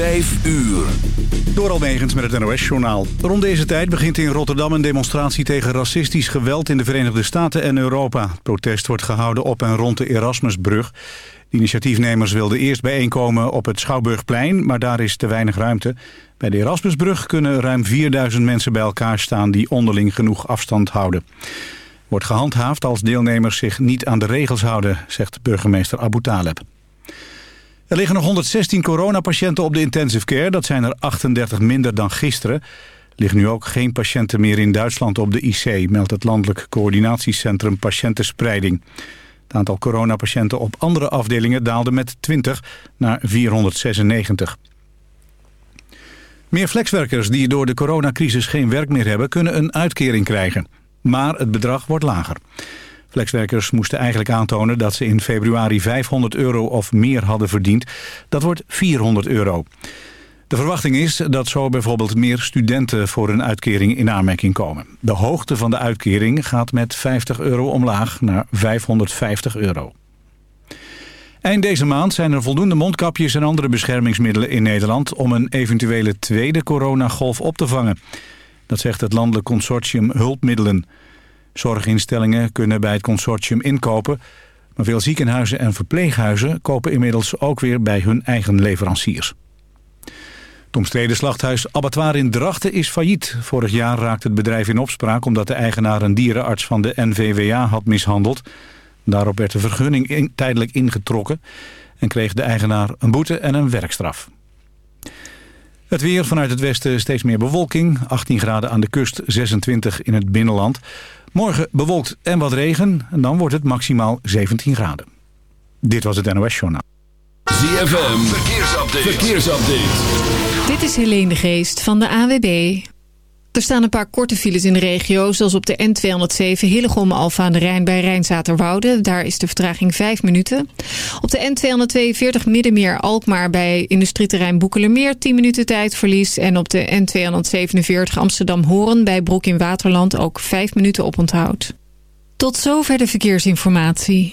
Vijf uur. Door Almegens met het NOS-journaal. Rond deze tijd begint in Rotterdam een demonstratie tegen racistisch geweld in de Verenigde Staten en Europa. Het protest wordt gehouden op en rond de Erasmusbrug. Initiatiefnemers wilden eerst bijeenkomen op het Schouwburgplein, maar daar is te weinig ruimte. Bij de Erasmusbrug kunnen ruim 4000 mensen bij elkaar staan die onderling genoeg afstand houden. Wordt gehandhaafd als deelnemers zich niet aan de regels houden, zegt burgemeester Abu Taleb. Er liggen nog 116 coronapatiënten op de intensive care. Dat zijn er 38 minder dan gisteren. Er liggen nu ook geen patiënten meer in Duitsland op de IC... meldt het Landelijk Coördinatiecentrum Patiëntenspreiding. Het aantal coronapatiënten op andere afdelingen daalde met 20 naar 496. Meer flexwerkers die door de coronacrisis geen werk meer hebben... kunnen een uitkering krijgen. Maar het bedrag wordt lager. Flexwerkers moesten eigenlijk aantonen dat ze in februari 500 euro of meer hadden verdiend. Dat wordt 400 euro. De verwachting is dat zo bijvoorbeeld meer studenten voor een uitkering in aanmerking komen. De hoogte van de uitkering gaat met 50 euro omlaag naar 550 euro. Eind deze maand zijn er voldoende mondkapjes en andere beschermingsmiddelen in Nederland... om een eventuele tweede coronagolf op te vangen. Dat zegt het landelijk consortium Hulpmiddelen. Zorginstellingen kunnen bij het consortium inkopen... maar veel ziekenhuizen en verpleeghuizen kopen inmiddels ook weer bij hun eigen leveranciers. Het omstreden slachthuis Abattoir in Drachten is failliet. Vorig jaar raakte het bedrijf in opspraak omdat de eigenaar een dierenarts van de NVWA had mishandeld. Daarop werd de vergunning tijdelijk ingetrokken en kreeg de eigenaar een boete en een werkstraf. Het weer vanuit het westen steeds meer bewolking. 18 graden aan de kust, 26 in het binnenland. Morgen bewolkt en wat regen. En dan wordt het maximaal 17 graden. Dit was het NOS Journaal. ZFM, verkeersupdate. verkeersupdate. Dit is Helene de Geest van de AWB. Er staan een paar korte files in de regio, zoals op de N207 Hillegom Alfa aan de Rijn bij Rijnzaterwoude. Daar is de vertraging 5 minuten. Op de N242 Middenmeer Alkmaar bij industrieterrein Boekelermeer 10 minuten tijdverlies. En op de N247 Amsterdam Horen bij Broek in Waterland ook 5 minuten oponthoud. Tot zover de verkeersinformatie.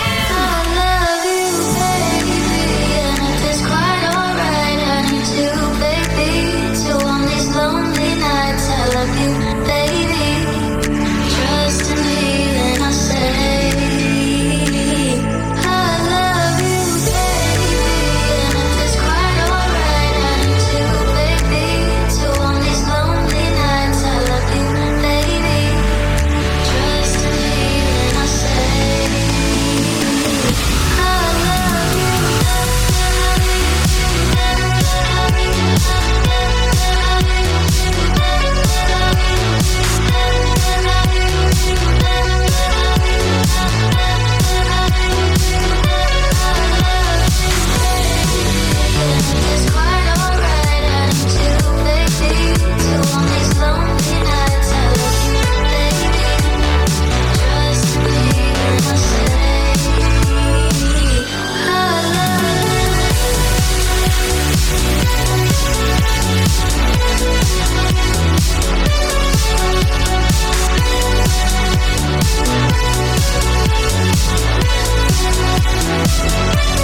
Thank you.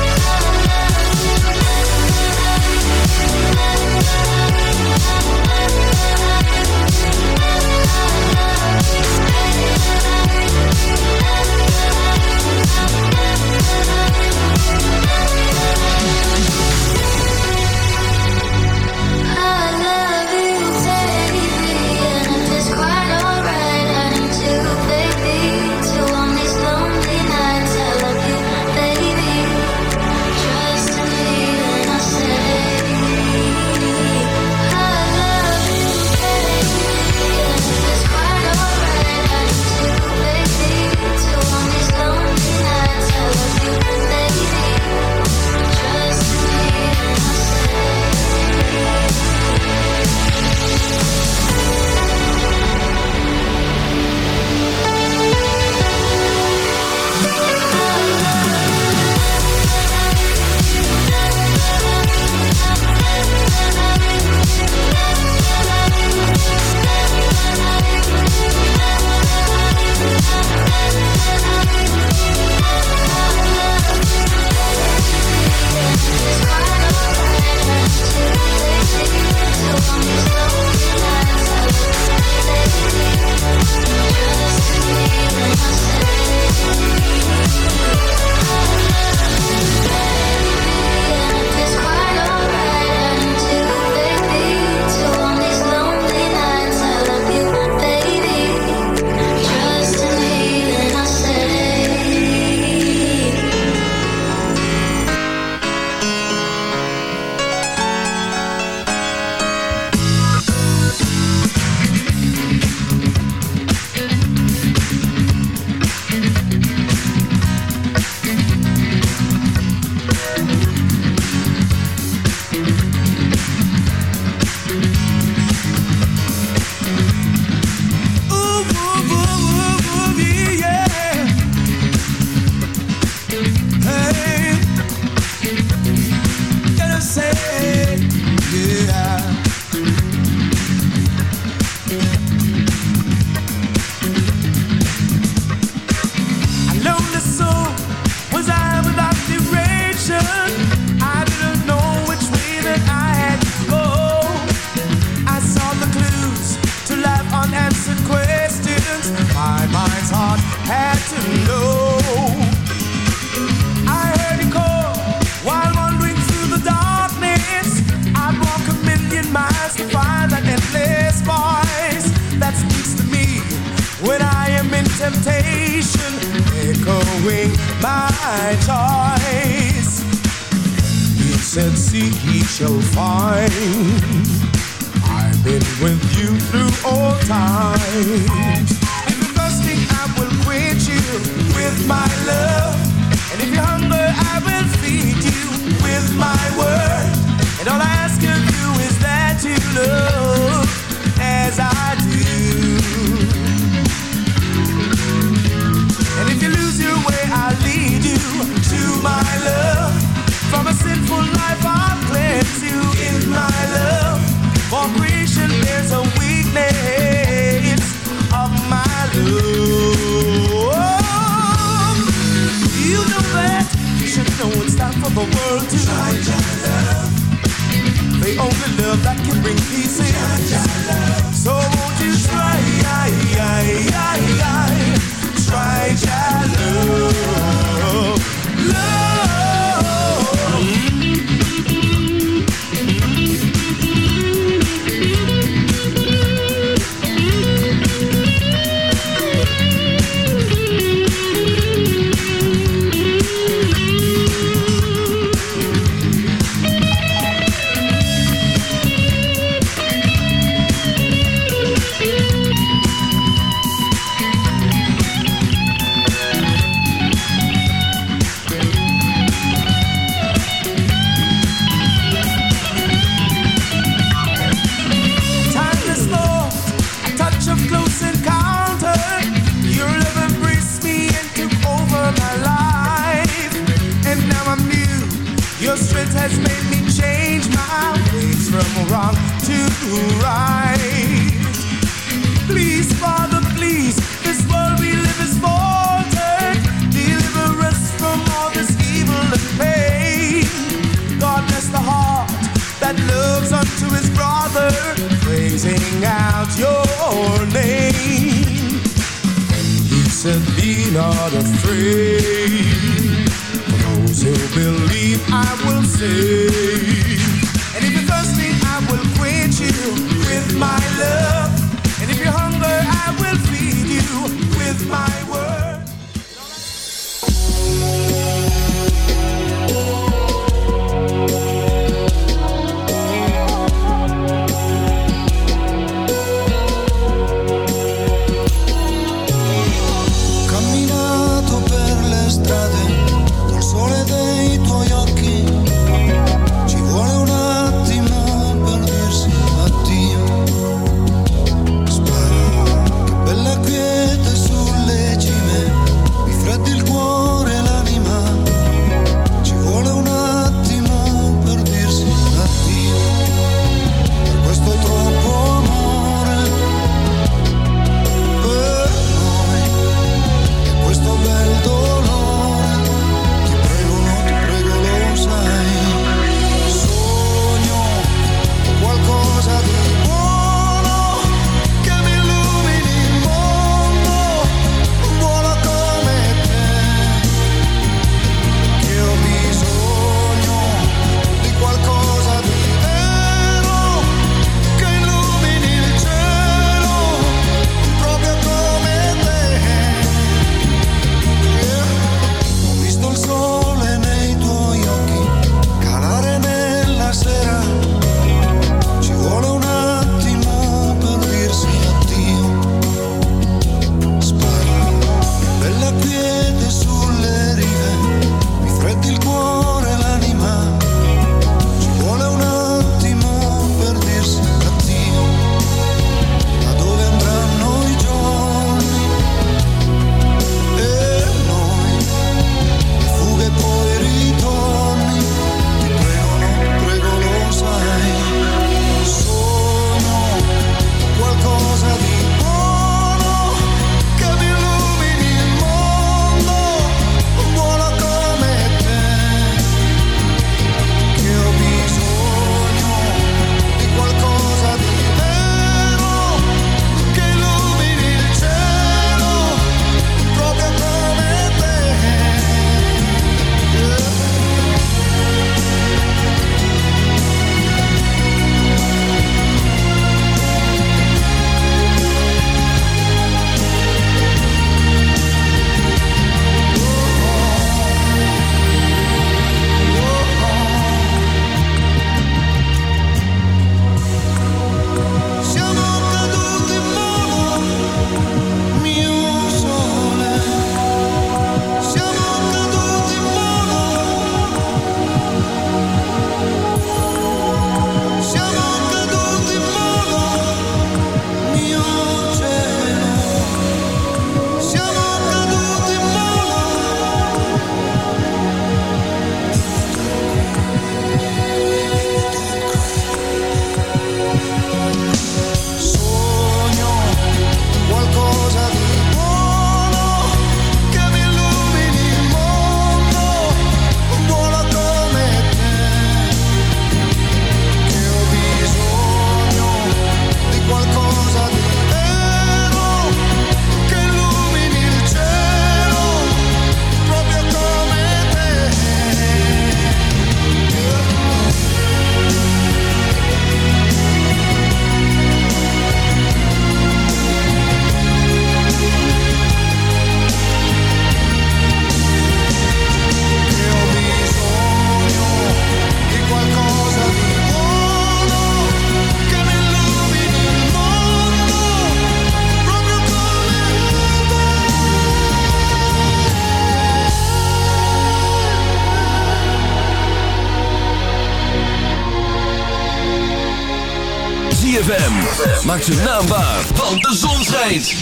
maakt zijn naam want de zon schijnt.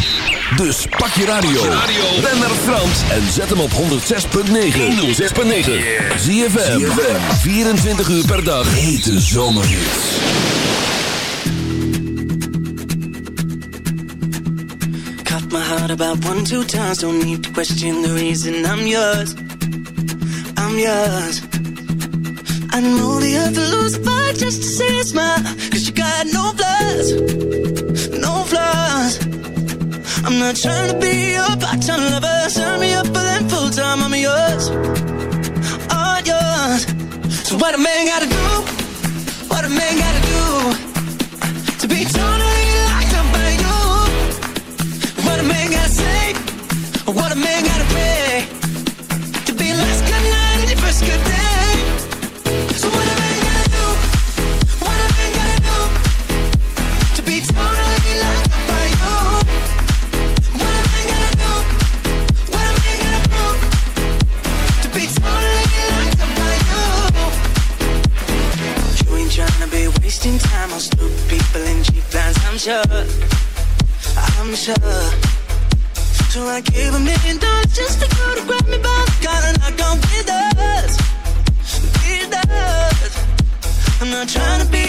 Dus pak je radio, ben naar Frans en zet hem op 106.9. 106.9. Zie je 24 uur per dag. Hete zomerhits. Cut my heart about one, two times. Don't need to question the reason I'm yours. I'm yours. I to lose just to see a smile. Cause you got no flaws, no flaws. I'm not trying to be your part-time lover. Sign me up full-time. I'm yours, all yours. So what a man gotta do? What a man gotta do to be torn? sure, I'm sure. So I gave a million dollars just to go to grab me by the collar, not gone with us, with us. I'm not trying to be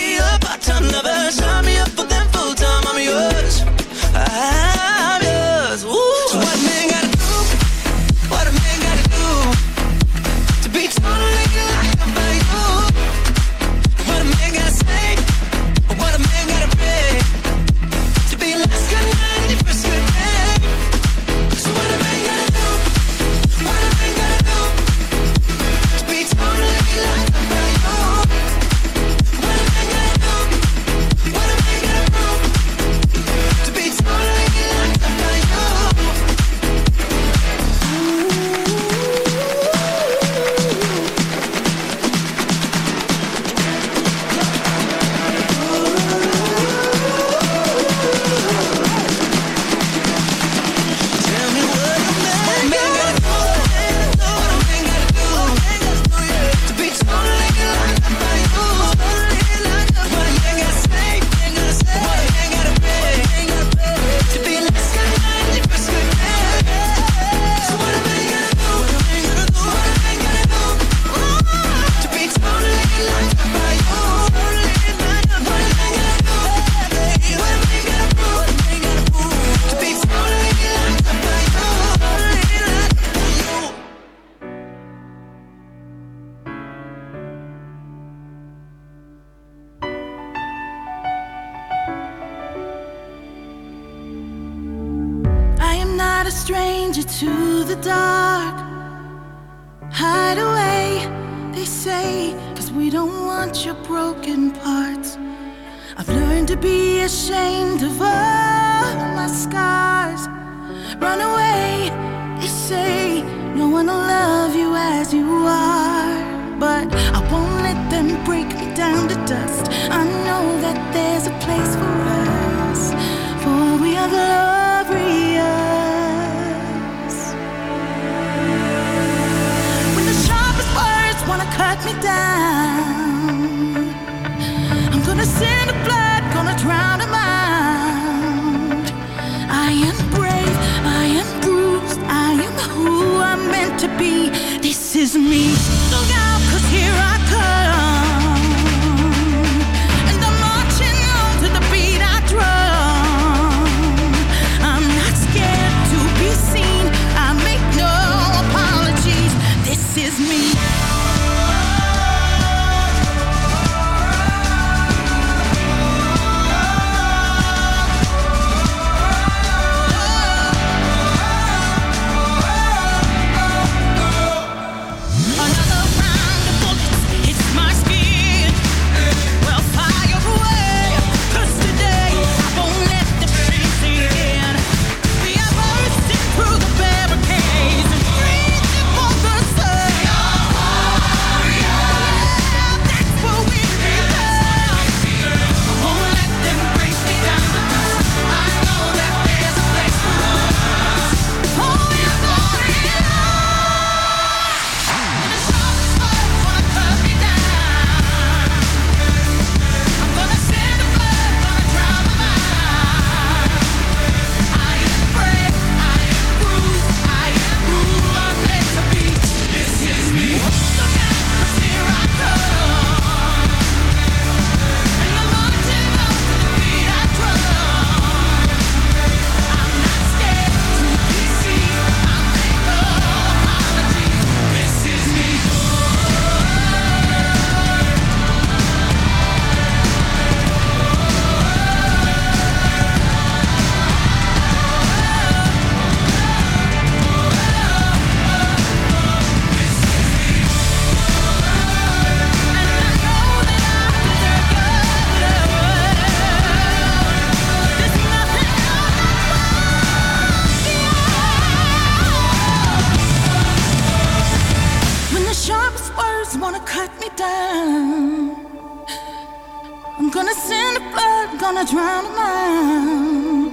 gonna drown a.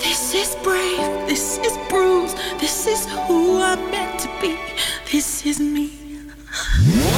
This is brave, this is bruised, this is who I'm meant to be, this is me.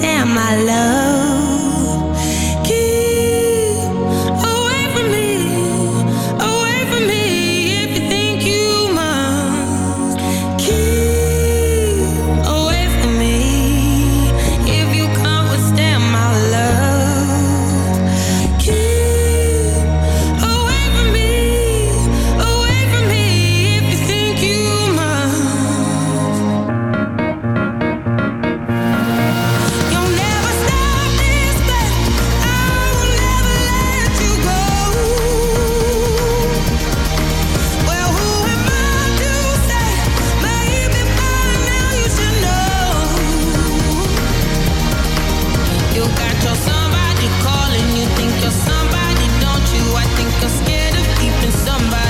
Damn, my love. somebody, don't you? I think you're scared of keeping somebody.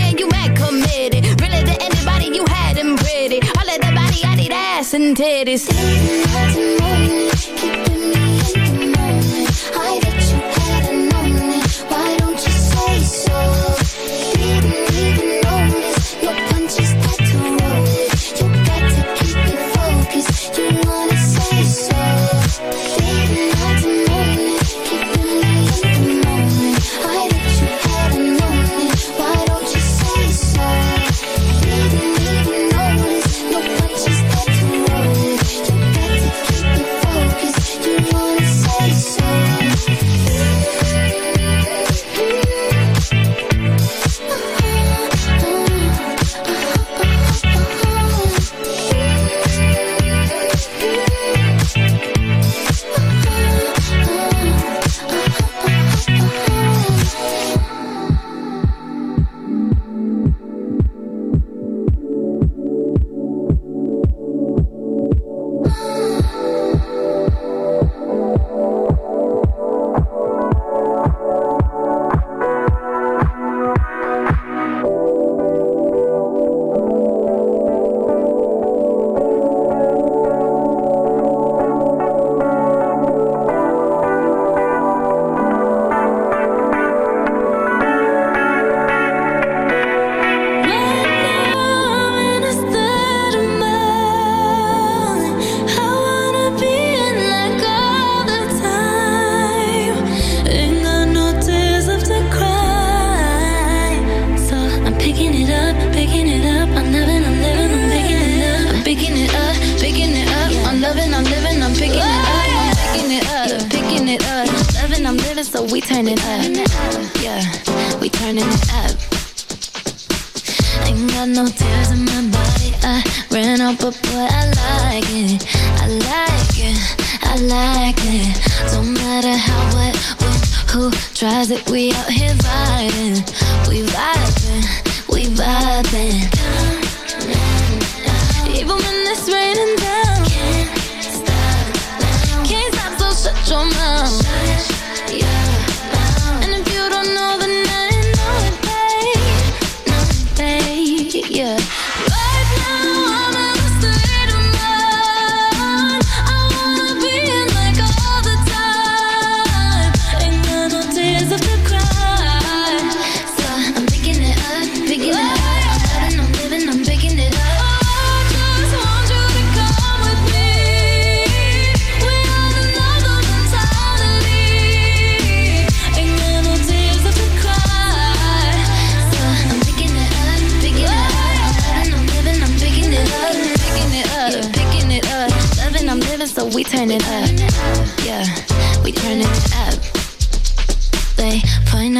and titties.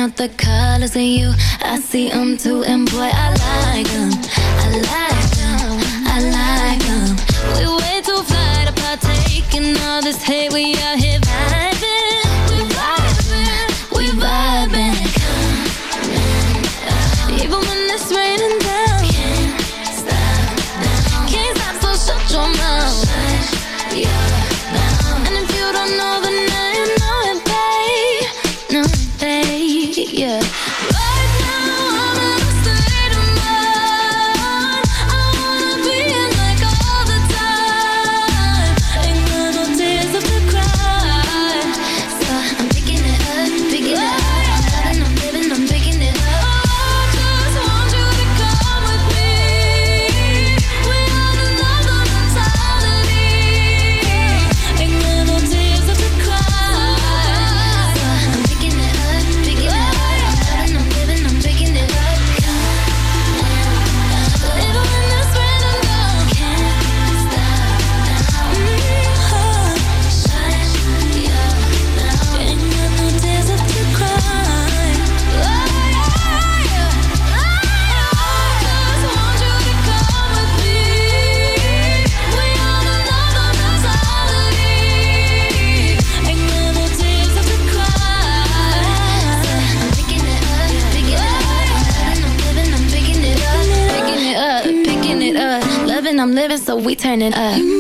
out the colors in you. I see them too, and boy, I like them. I like them. I like them. We way too fly to partake in all this hate we are here. Turning up.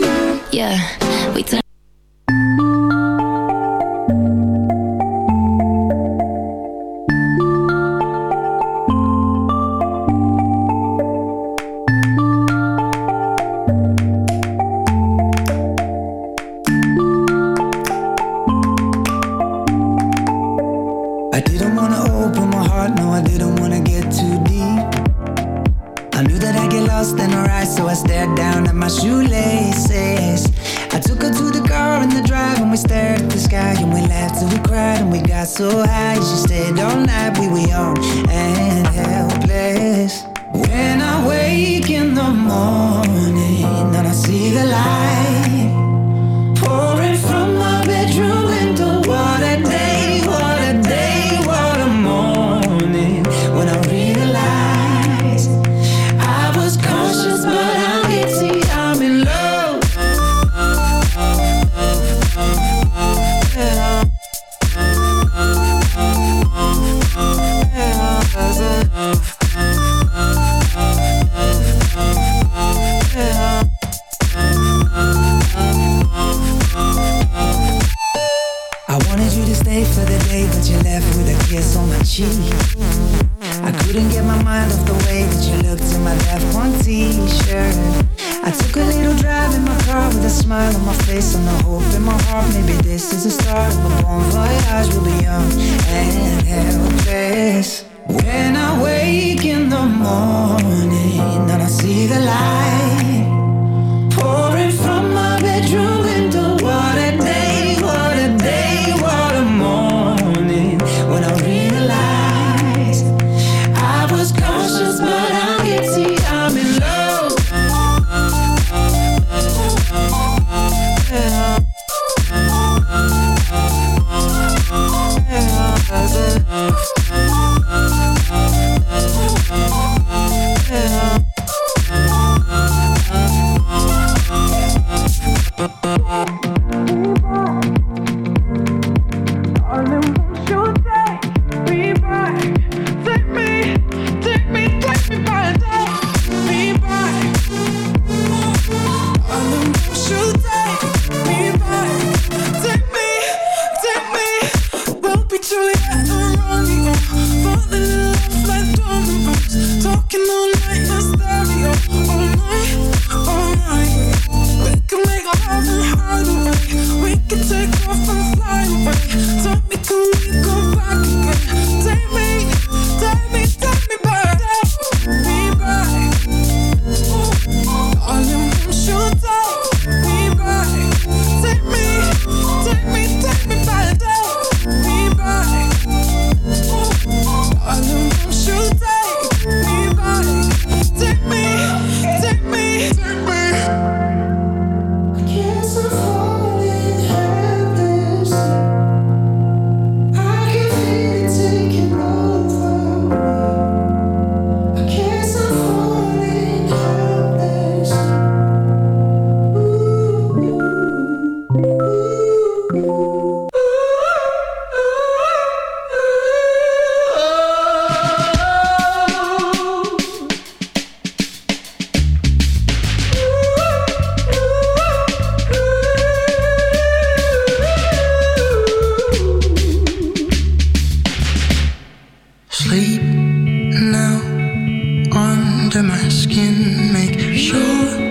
Under my skin. Make sure